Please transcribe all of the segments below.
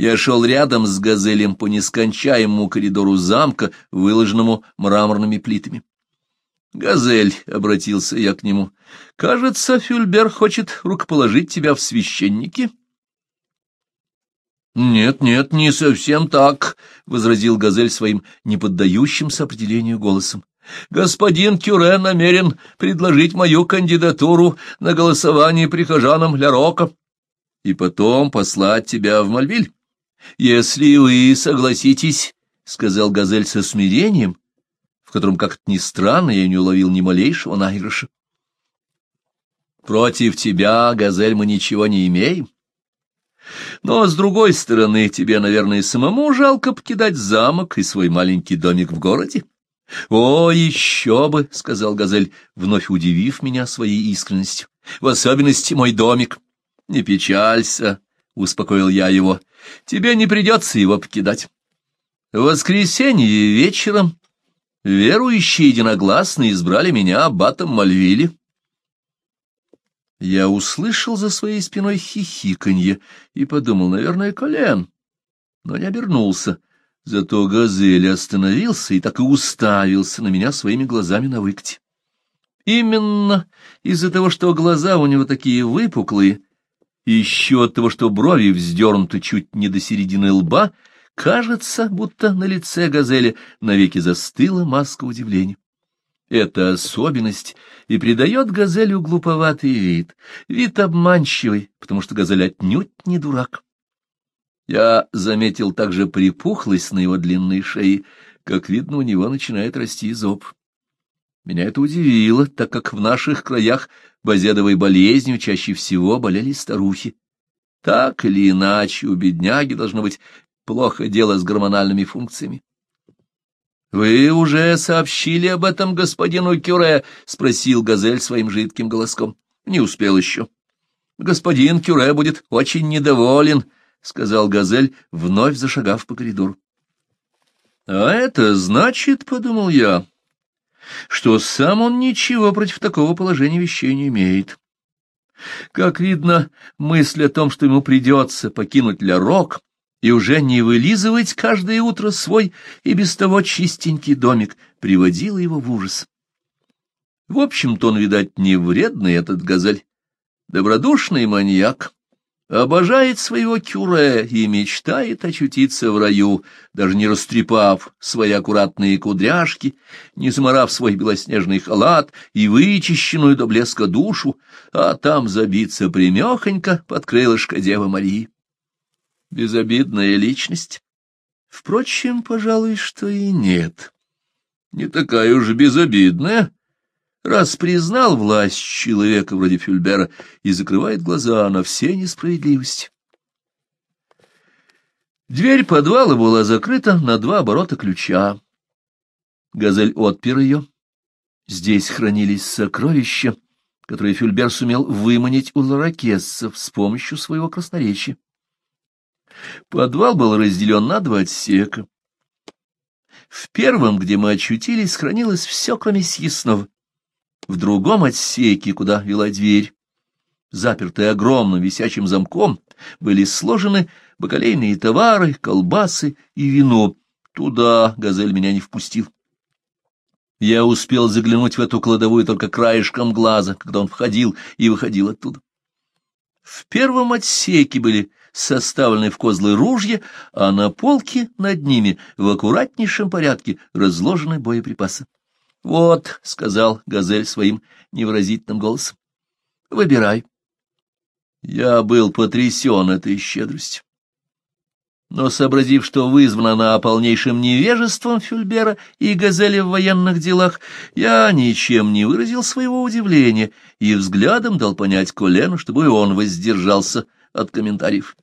Я шел рядом с газелем по нескончаемому коридору замка, выложенному мраморными плитами. «Газель», — обратился я к нему, — «кажется, Фюльбер хочет рукоположить тебя в священники». «Нет, нет, не совсем так», — возразил Газель своим неподдающимся определению голосом. «Господин Кюре намерен предложить мою кандидатуру на голосование прихожанам Ля Рока и потом послать тебя в Мальвиль. Если вы согласитесь, — сказал Газель со смирением, в котором, как-то ни странно, я не уловил ни малейшего наигрыша. Против тебя, Газель, мы ничего не имеем. Но, с другой стороны, тебе, наверное, самому жалко покидать замок и свой маленький домик в городе. — О, еще бы! — сказал Газель, вновь удивив меня своей искренностью. — В особенности мой домик. — Не печалься, — успокоил я его, — тебе не придется его покидать. В воскресенье вечером верующие единогласно избрали меня аббатом Мальвили. Я услышал за своей спиной хихиканье и подумал, наверное, колен, но не обернулся. Зато Газель остановился и так и уставился на меня своими глазами на выкте. Именно из-за того, что глаза у него такие выпуклые, и еще от того, что брови вздернуты чуть не до середины лба, кажется, будто на лице газели навеки застыла маска удивления. Эта особенность и придает газелю глуповатый вид, вид обманчивый, потому что газель отнюдь не дурак. Я заметил также припухлость на его длинной шее, как видно, у него начинает расти зоб. Меня это удивило, так как в наших краях базедовой болезнью чаще всего болели старухи. Так или иначе, у бедняги должно быть плохо дело с гормональными функциями. — Вы уже сообщили об этом господину Кюре? — спросил Газель своим жидким голоском. — Не успел еще. — Господин Кюре будет очень недоволен, — сказал Газель, вновь зашагав по коридору. — А это значит, — подумал я, что сам он ничего против такого положения вещей не имеет. Как видно, мысль о том, что ему придется покинуть Лярок и уже не вылизывать каждое утро свой и без того чистенький домик, приводила его в ужас. В общем-то он, видать, не вредный этот газель, добродушный маньяк, обожает своего кюре и мечтает очутиться в раю, даже не растрепав свои аккуратные кудряшки, не заморав свой белоснежный халат и вычищенную до блеска душу, а там забиться примехонько под крылышко Девы Марии. Безобидная личность. Впрочем, пожалуй, что и нет. Не такая уж безобидная, раз признал власть человека вроде Фюльбера и закрывает глаза на все несправедливости. Дверь подвала была закрыта на два оборота ключа. Газель отпер ее. Здесь хранились сокровища, которые Фюльбер сумел выманить у ларакессов с помощью своего красноречия. Подвал был разделен на два отсека. В первом, где мы очутились, хранилось все, кроме съестного. В другом отсеке, куда вела дверь, запертая огромным висячим замком, были сложены бакалейные товары, колбасы и вино. Туда газель меня не впустил. Я успел заглянуть в эту кладовую только краешком глаза, когда он входил и выходил оттуда. В первом отсеке были составлены в козлы ружья, а на полке над ними в аккуратнейшем порядке разложены боеприпасы. — Вот, — сказал Газель своим невыразительным голосом, — выбирай. Я был потрясен этой щедростью. Но, сообразив, что вызвана она полнейшим невежеством Фюльбера и Газели в военных делах, я ничем не выразил своего удивления и взглядом дал понять Колену, чтобы он воздержался от комментариев.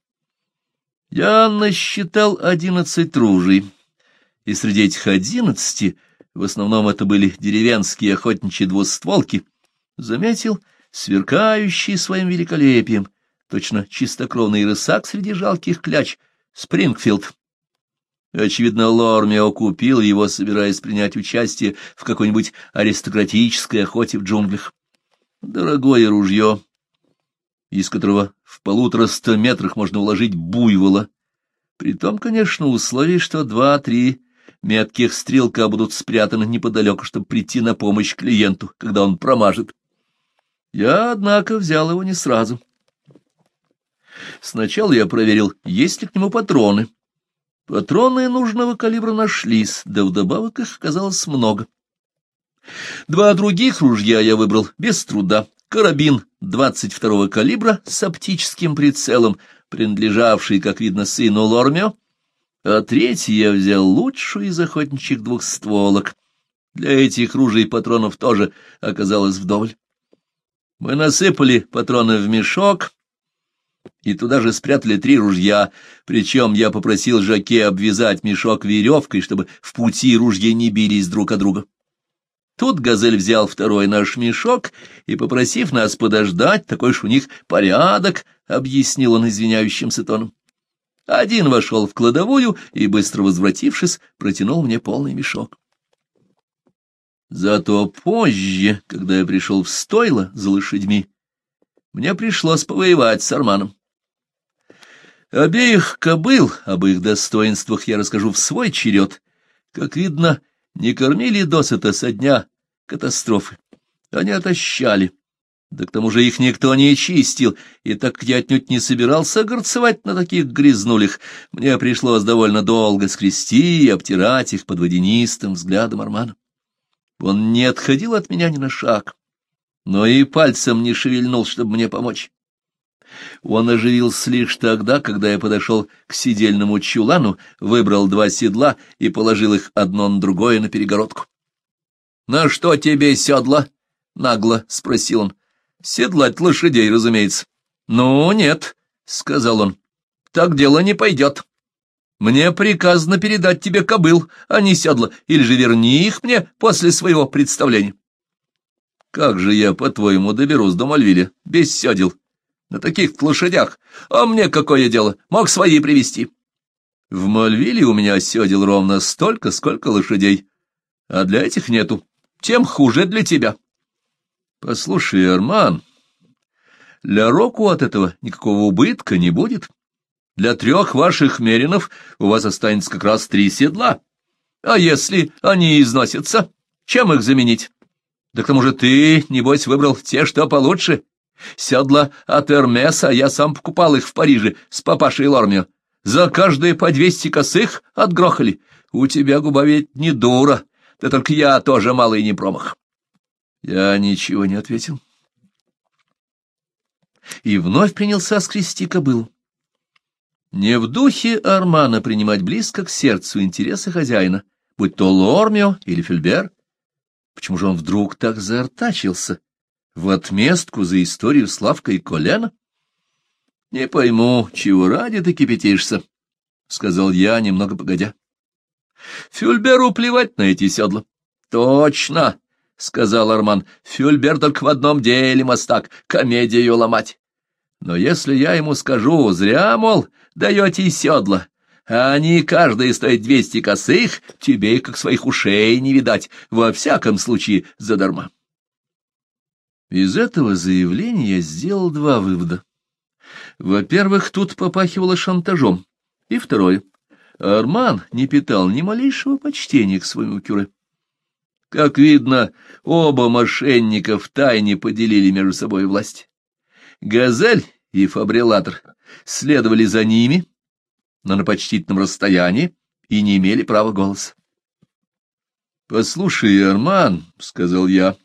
Я насчитал одиннадцать ружей, и среди этих одиннадцати в основном это были деревенские охотничьи двустволки, заметил сверкающие своим великолепием, точно чистокровный рысак среди жалких кляч, Спрингфилд. Очевидно, Лормио купил его, собираясь принять участие в какой-нибудь аристократической охоте в джунглях. Дорогое ружье, из которого в полутора ста метрах можно уложить буйвола. Притом, конечно, условие, что два-три метких стрелка будут спрятаны неподалеку, чтобы прийти на помощь клиенту, когда он промажет. Я, однако, взял его не сразу. Сначала я проверил, есть ли к нему патроны. Патроны нужного калибра нашлись, да вдобавок их оказалось много. Два других ружья я выбрал без труда. Карабин 22-го калибра с оптическим прицелом, принадлежавший, как видно, сыну Лормио а третий я взял лучшую из охотничьих двухстволок. Для этих ружей патронов тоже оказалось вдоволь. Мы насыпали патроны в мешок и туда же спрятали три ружья, причем я попросил Жаке обвязать мешок веревкой, чтобы в пути ружья не бились друг о друга. Тут Газель взял второй наш мешок и, попросив нас подождать, такой уж у них порядок, — объяснил он извиняющимся тоном. Один вошел в кладовую и, быстро возвратившись, протянул мне полный мешок. Зато позже, когда я пришел в стойло за лошадьми, мне пришлось повоевать с Арманом. Обеих кобыл, об их достоинствах я расскажу в свой черед. Как видно, не кормили досыта со дня катастрофы. Они отощали, да к тому же их никто не чистил, и так как я отнюдь не собирался горцевать на таких грязнулях, мне пришлось довольно долго скрести и обтирать их под водянистым взглядом Армана. Он не отходил от меня ни на шаг, но и пальцем не шевельнул, чтобы мне помочь. Он оживился лишь тогда, когда я подошел к сидельному чулану, выбрал два седла и положил их одно на другое на перегородку. — На что тебе седла? — нагло спросил он седлать лошадей, разумеется. «Ну, нет», — сказал он, — «так дело не пойдет. Мне приказано передать тебе кобыл, а не седла, или же верни их мне после своего представления». «Как же я, по-твоему, доберусь до Мальвиля, без седел, на таких лошадях? А мне какое дело, мог свои привести В Мальвиле у меня седел ровно столько, сколько лошадей, а для этих нету, тем хуже для тебя». — Послушай, Арман, для Року от этого никакого убытка не будет. Для трех ваших меринов у вас останется как раз три седла. А если они износятся, чем их заменить? Да к тому же ты, небось, выбрал те, что получше. Седла от Эрмеса, я сам покупал их в Париже с папашей Лормио. За каждые по двести косых отгрохали. У тебя губа ведь не дура, да только я тоже малый не промах. Я ничего не ответил. И вновь принялся скрести кобылу. Не в духе Армана принимать близко к сердцу интересы хозяина, будь то Лормио или Фильбер. Почему же он вдруг так заортачился? В отместку за историю Славка и Коляна? Не пойму, чего ради ты кипятишься, — сказал я, немного погодя. Фюльберу плевать на эти седла. Точно, — сказал Арман. — Фюльбер только в одном деле, мастак, комедию ломать. Но если я ему скажу, зря, мол, даете седла, а они каждые стоят двести косых, тебе их как своих ушей не видать, во всяком случае задарма. Из этого заявления я сделал два вывода. Во-первых, тут попахивало шантажом. И второе. Арман не питал ни малейшего почтения к своему кюре. Как видно, оба мошенника втайне поделили между собой власть. Газель и Фабрилатор следовали за ними, но на почтительном расстоянии, и не имели права голоса. — Послушай, Арман, — сказал я,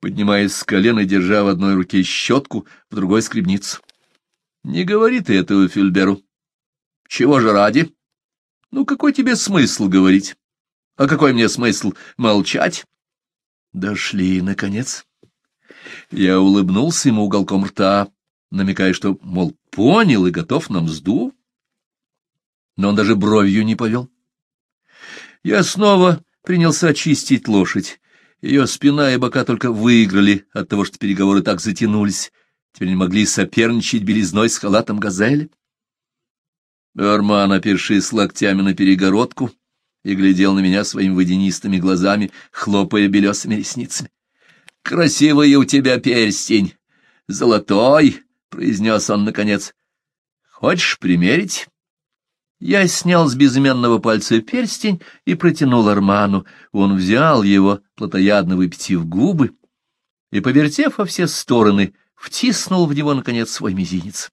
поднимаясь с колена и держа в одной руке щетку, в другой — скребницу. — Не говори ты этого Фильберу. — Чего же ради? — Ну, какой тебе смысл говорить? А какой мне смысл молчать? Дошли, наконец. Я улыбнулся ему уголком рта, намекая, что, мол, понял и готов нам сду. Но он даже бровью не повел. Я снова принялся очистить лошадь. Ее спина и бока только выиграли от того, что переговоры так затянулись. Теперь не могли соперничать белизной с халатом газели. Арман, опершись локтями на перегородку, и глядел на меня своими водянистыми глазами, хлопая белесыми ресницами. — Красивый у тебя перстень! Золотой! — произнес он наконец. — Хочешь примерить? Я снял с безымянного пальца перстень и протянул Арману. Он взял его, плотоядно выпитив губы, и, повертев во все стороны, втиснул в него, наконец, свой мизинец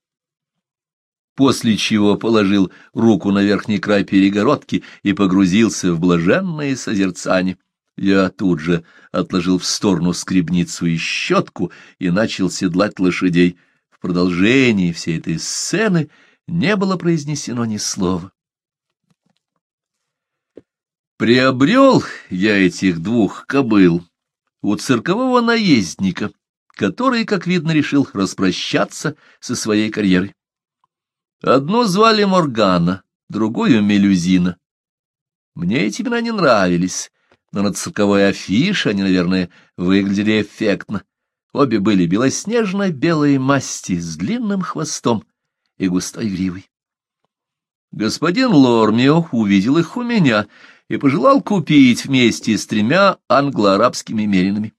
после чего положил руку на верхний край перегородки и погрузился в блаженное созерцание. Я тут же отложил в сторону скребницу и щетку и начал седлать лошадей. В продолжении всей этой сцены не было произнесено ни слова. Приобрел я этих двух кобыл у циркового наездника, который, как видно, решил распрощаться со своей карьерой. Одну звали Моргана, другую — Мелюзина. Мне эти имена не нравились, но на цирковой афише они, наверное, выглядели эффектно. Обе были белоснежно-белой масти с длинным хвостом и густой гривой. Господин Лормио увидел их у меня и пожелал купить вместе с тремя англо-арабскими меринами.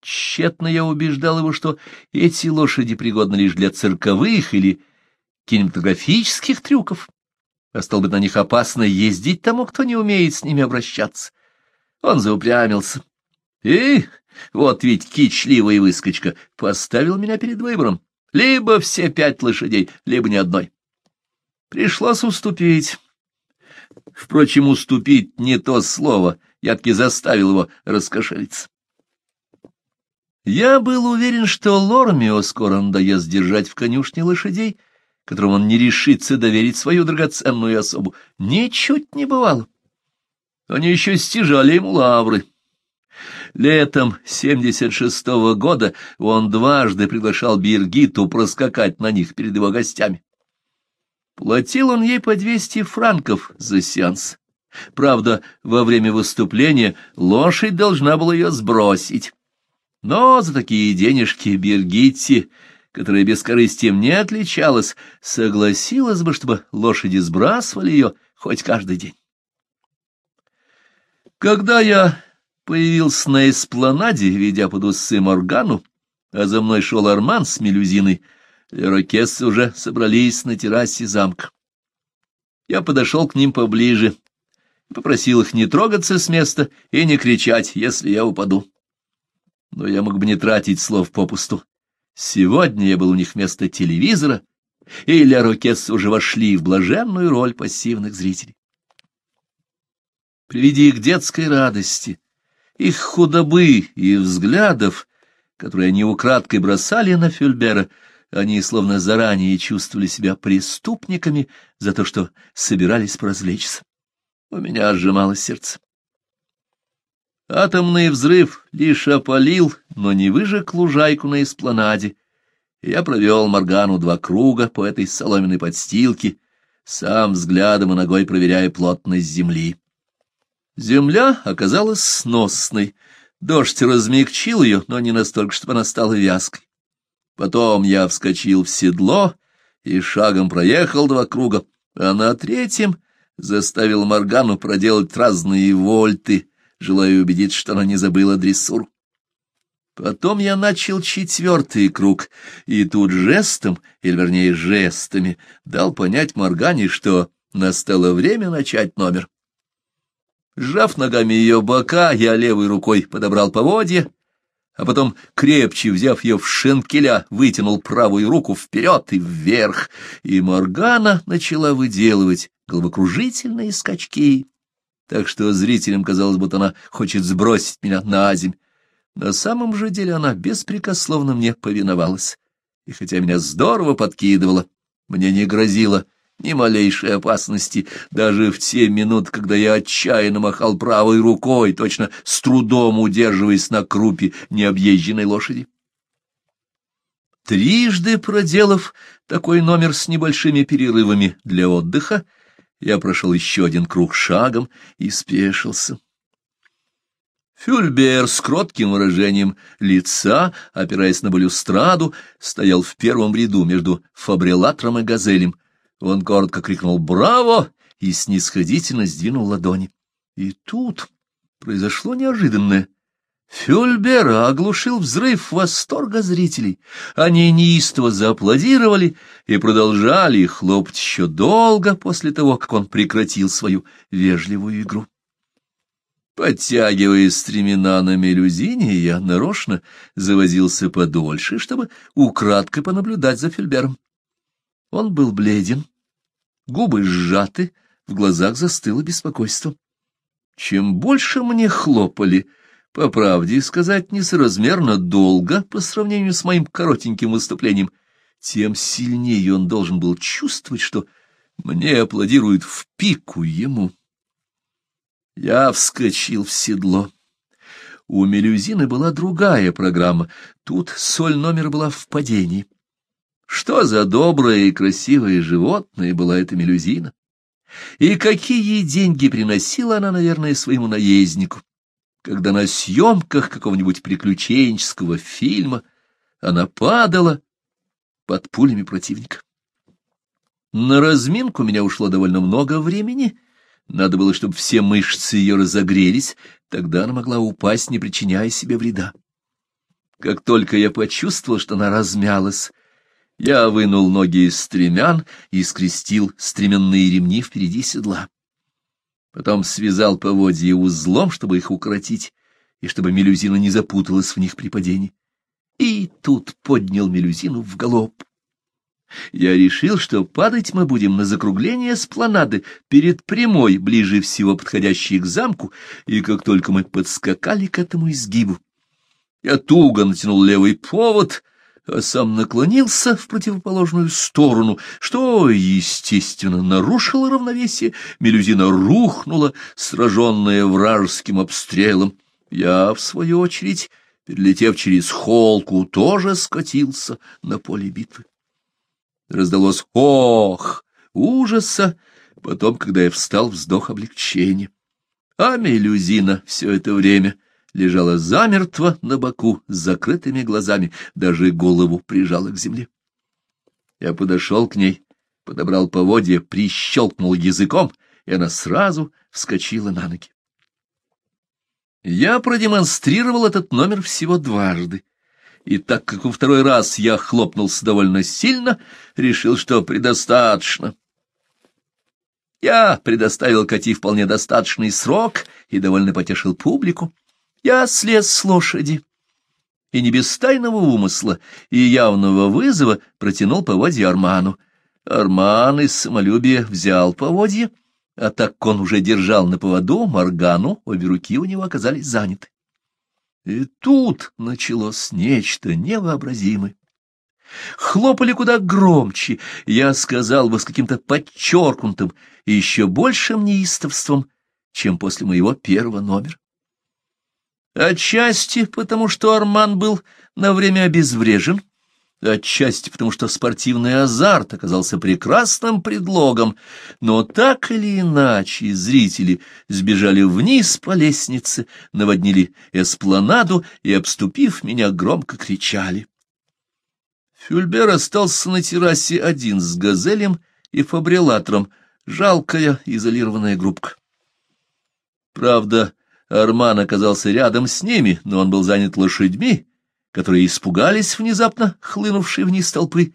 Тщетно я убеждал его, что эти лошади пригодны лишь для цирковых или кинематографических трюков, а стал быть, на них опасно ездить тому, кто не умеет с ними обращаться. Он заупрямился. И вот ведь кичливая выскочка поставил меня перед выбором. Либо все пять лошадей, либо ни одной. Пришлось уступить. Впрочем, уступить не то слово. Я таки заставил его раскошелиться. Я был уверен, что Лормио скоро надоест держать в конюшне лошадей, — которому он не решится доверить свою драгоценную особу, ничуть не бывало. Они еще стяжали ему лавры. Летом 76-го года он дважды приглашал Биргиту проскакать на них перед его гостями. Платил он ей по 200 франков за сеанс. Правда, во время выступления лошадь должна была ее сбросить. Но за такие денежки Биргитте которая бескорыстием не отличалась, согласилась бы, чтобы лошади сбрасывали ее хоть каждый день. Когда я появился на эспланаде, ведя под усы Моргану, а за мной шел Арман с мелюзиной, лерокессы уже собрались на террасе замка. Я подошел к ним поближе и попросил их не трогаться с места и не кричать, если я упаду. Но я мог бы не тратить слов попусту. Сегодня я был у них вместо телевизора, и Ля Рокес уже вошли в блаженную роль пассивных зрителей. При виде их детской радости, их худобы и взглядов, которые они украдкой бросали на Фюльбера, они словно заранее чувствовали себя преступниками за то, что собирались поразвлечься. У меня сжималось сердце. Атомный взрыв лишь опалил, но не выжег лужайку на эспланаде. Я провел Моргану два круга по этой соломенной подстилке, сам взглядом и ногой проверяя плотность земли. Земля оказалась сносной. Дождь размягчил ее, но не настолько, чтобы она стала вязкой. Потом я вскочил в седло и шагом проехал два круга, а на третьем заставил Моргану проделать разные вольты — желая убедиться, что она не забыла дрессур. Потом я начал четвертый круг, и тут жестом, или вернее жестами, дал понять Моргане, что настало время начать номер. Сжав ногами ее бока, я левой рукой подобрал поводья, а потом, крепче взяв ее в шинкеля, вытянул правую руку вперед и вверх, и Моргана начала выделывать головокружительные скачки так что зрителям казалось, будто она хочет сбросить меня на земь. На самом же деле она беспрекословно мне повиновалась, и хотя меня здорово подкидывала, мне не грозило ни малейшей опасности, даже в те минуты, когда я отчаянно махал правой рукой, точно с трудом удерживаясь на крупе необъезженной лошади. Трижды проделав такой номер с небольшими перерывами для отдыха, я прошел еще один круг шагом и спешился. Фюльбер с кротким выражением лица, опираясь на балюстраду, стоял в первом ряду между фабрилатором и газелем. Он коротко крикнул «Браво!» и снисходительно сдвинул ладони. И тут произошло неожиданное — Фюльбера оглушил взрыв восторга зрителей. Они неистово зааплодировали и продолжали хлопать еще долго после того, как он прекратил свою вежливую игру. Подтягивая стремена на мелюзине, я нарочно завозился подольше, чтобы украдкой понаблюдать за Фельбером. Он был бледен, губы сжаты, в глазах застыло беспокойство. Чем больше мне хлопали, — по правде сказать, несоразмерно долго по сравнению с моим коротеньким выступлением, тем сильнее он должен был чувствовать, что мне аплодируют в пику ему. Я вскочил в седло. У Мелюзины была другая программа. Тут соль номер была в падении. Что за доброе и красивое животное была эта Мелюзина? И какие деньги приносила она, наверное, своему наезднику? когда на съемках какого-нибудь приключенческого фильма она падала под пулями противника. На разминку у меня ушло довольно много времени. Надо было, чтобы все мышцы ее разогрелись, тогда она могла упасть, не причиняя себе вреда. Как только я почувствовал, что она размялась, я вынул ноги из стремян и скрестил стременные ремни впереди седла потом связал поводья узлом, чтобы их укоротить, и чтобы мелюзина не запуталась в них при падении. И тут поднял мелюзину в галоп. Я решил, что падать мы будем на закругление спланады перед прямой, ближе всего подходящей к замку, и как только мы подскакали к этому изгибу. Я туго натянул левый повод, а сам наклонился в противоположную сторону, что, естественно, нарушило равновесие. Мелюзина рухнула, сраженная вражеским обстрелом. Я, в свою очередь, перелетев через холку, тоже скатился на поле битвы. Раздалось «Ох!» ужаса, потом, когда я встал, вздох облегчения. А Мелюзина все это время лежала замертво на боку с закрытыми глазами, даже голову прижала к земле. Я подошел к ней, подобрал поводья, прищелкнул языком, и она сразу вскочила на ноги. Я продемонстрировал этот номер всего дважды, и так как во второй раз я хлопнулся довольно сильно, решил, что предостаточно. Я предоставил Кати вполне достаточный срок и довольно потешил публику. Я слез с лошади. И не без тайного умысла и явного вызова протянул поводья Арману. Арман из самолюбия взял поводья, а так как он уже держал на поводу Моргану, обе руки у него оказались заняты. И тут началось нечто невообразимое. Хлопали куда громче, я сказал бы с каким-то подчеркнутым и еще большим неистовством, чем после моего первого номера. Отчасти потому, что Арман был на время обезврежен, отчасти потому, что спортивный азарт оказался прекрасным предлогом, но так или иначе зрители сбежали вниз по лестнице, наводнили эспланаду и, обступив меня, громко кричали. Фюльбер остался на террасе один с газелем и фабрилатором, жалкая изолированная группка. Правда, Арман оказался рядом с ними, но он был занят лошадьми, которые испугались внезапно хлынувшей вниз толпы,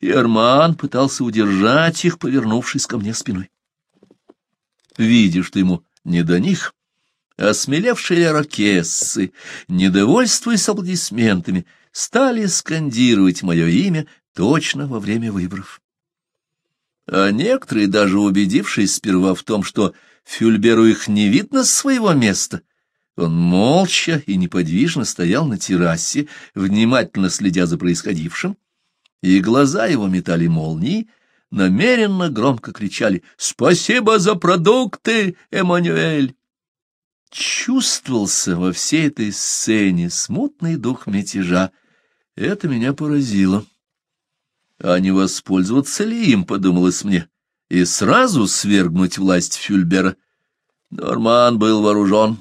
и Арман пытался удержать их, повернувшись ко мне спиной. Видишь, что ему не до них, а осмелевшие ракессы, недовольствуясь аплодисментами, стали скандировать мое имя точно во время выборов. А некоторые, даже убедившись сперва в том, что Фюльберу их не видно с своего места. Он молча и неподвижно стоял на террасе, внимательно следя за происходившим, и глаза его метали молнии, намеренно громко кричали «Спасибо за продукты, Эммануэль!» Чувствовался во всей этой сцене смутный дух мятежа. Это меня поразило. А не воспользоваться ли им, подумалось мне, и сразу свергнуть власть Фюльбера. Норман был вооружен.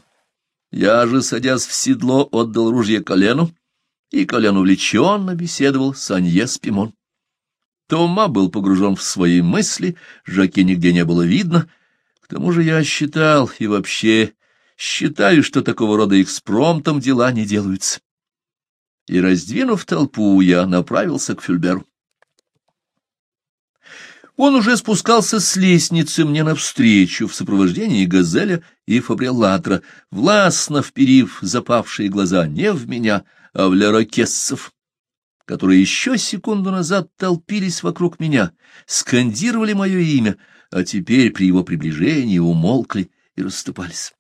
Я же, садясь в седло, отдал ружье колену, и колен увлеченно беседовал с Аньес Пимон. Тома был погружен в свои мысли, Жаки нигде не было видно. К тому же я считал и вообще считаю, что такого рода экспромтом дела не делаются. И, раздвинув толпу, я направился к Фюльберу. Он уже спускался с лестницы мне навстречу в сопровождении Газеля и Фабрилатра, властно вперив запавшие глаза не в меня, а в лярокессов, которые еще секунду назад толпились вокруг меня, скандировали мое имя, а теперь при его приближении умолкли и расступались.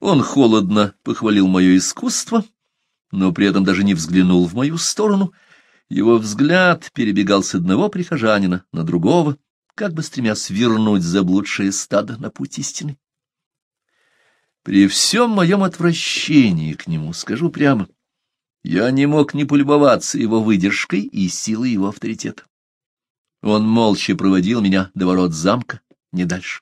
Он холодно похвалил мое искусство, но при этом даже не взглянул в мою сторону — его взгляд перебегал с одного прихожанина на другого, как бы стремясь вернуть заблудшее стадо на путь истины. При всем моем отвращении к нему, скажу прямо, я не мог не полюбоваться его выдержкой и силой его авторитета. Он молча проводил меня до ворот замка, не дальше.